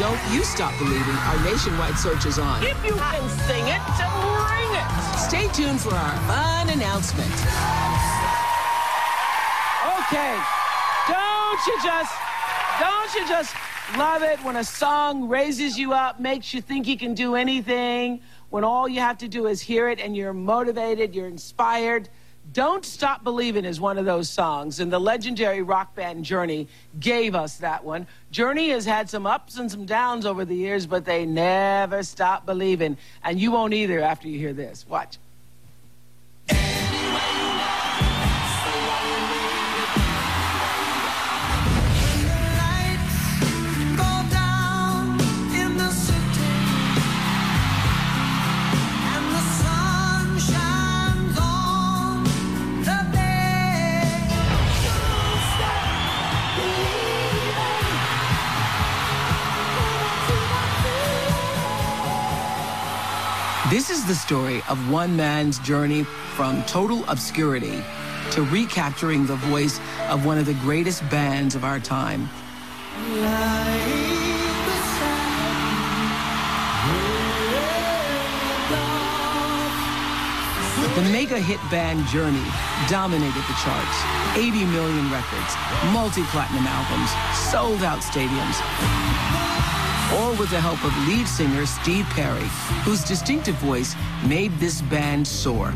Don't You Stop Believing, our nationwide search is on. If you can sing it, bring it. Stay tuned for our fun announcement. Okay, don't you just, don't you just love it when a song raises you up, makes you think you can do anything, when all you have to do is hear it and you're motivated, you're inspired? Don't Stop Believing is one of those songs, and the legendary rock band Journey gave us that one. Journey has had some ups and some downs over the years, but they never stop believing. And you won't either after you hear this. Watch. This is the story of one man's journey from total obscurity to recapturing the voice of one of the greatest bands of our time. The mega hit band Journey dominated the charts. 80 million records, multi-platinum albums, sold out stadiums all with the help of lead singer Steve Perry, whose distinctive voice made this band soar.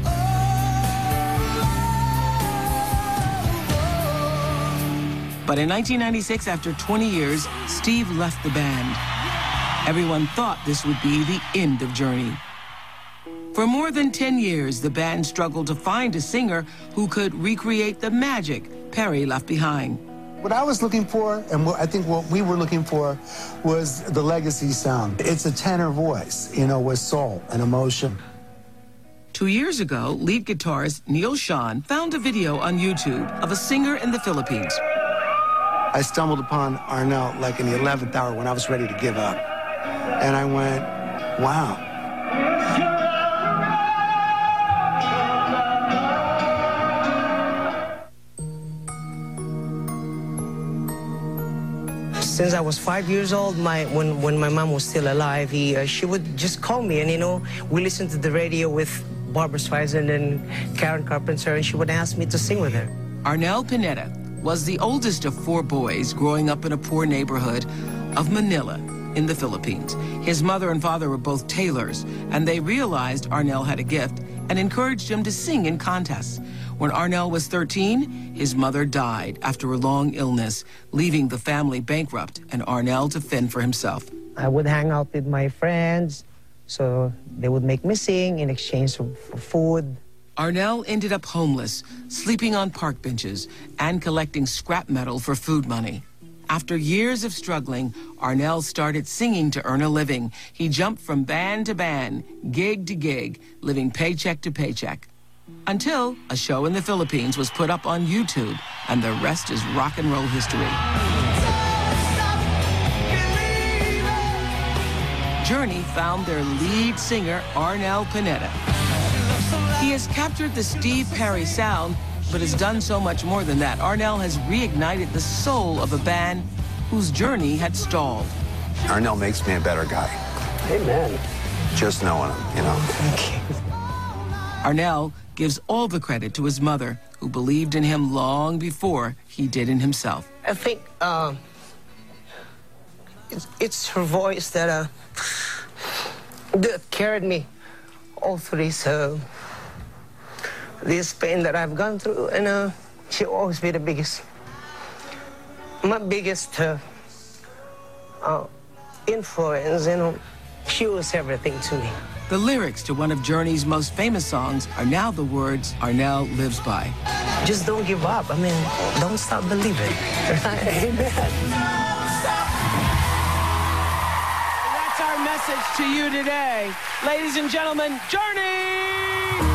But in 1996, after 20 years, Steve left the band. Everyone thought this would be the end of Journey. For more than 10 years, the band struggled to find a singer who could recreate the magic Perry left behind. What I was looking for, and what I think what we were looking for, was the legacy sound. It's a tenor voice, you know, with soul and emotion. Two years ago, lead guitarist Neal Schon found a video on YouTube of a singer in the Philippines. I stumbled upon Arnel like in the 11th hour when I was ready to give up. And I went, wow, since I was five years old, my when when my mom was still alive, he uh, she would just call me, and you know, we listened to the radio with Barbra Streisand and Karen Carpenter, and she would ask me to sing with her. Arnel Pineda was the oldest of four boys growing up in a poor neighborhood of Manila in the Philippines. His mother and father were both tailors, and they realized Arnel had a gift and encouraged him to sing in contests. When Arnel was 13, his mother died after a long illness, leaving the family bankrupt and Arnel to fend for himself. I would hang out with my friends, so they would make me sing in exchange for food. Arnel ended up homeless, sleeping on park benches, and collecting scrap metal for food money. After years of struggling, Arnel started singing to earn a living. He jumped from band to band, gig to gig, living paycheck to paycheck until a show in the Philippines was put up on YouTube, and the rest is rock and roll history. Journey found their lead singer, Arnel Pineda. He has captured the Steve Perry sound, but has done so much more than that. Arnel has reignited the soul of a band whose journey had stalled. Arnel makes me a better guy. Amen. Just knowing him, you know. Thank you. Arnel gives all the credit to his mother, who believed in him long before he did in himself. I think uh, it's, it's, her voice that, uh, that carried me all through this, uh, this pain that I've gone through, and uh, she'll always be the biggest, my biggest uh, uh, influence, you know. She was everything to me. The lyrics to one of Journey's most famous songs are now the words Arnel lives by. Just don't give up. I mean, don't stop believing. Amen. That's our message to you today. Ladies and gentlemen, Journey!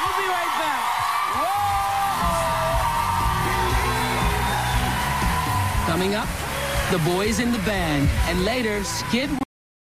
We'll be right back. Whoa! Coming up, the boys in the band, and later, Skid